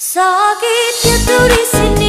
Sakitnya tuh di sini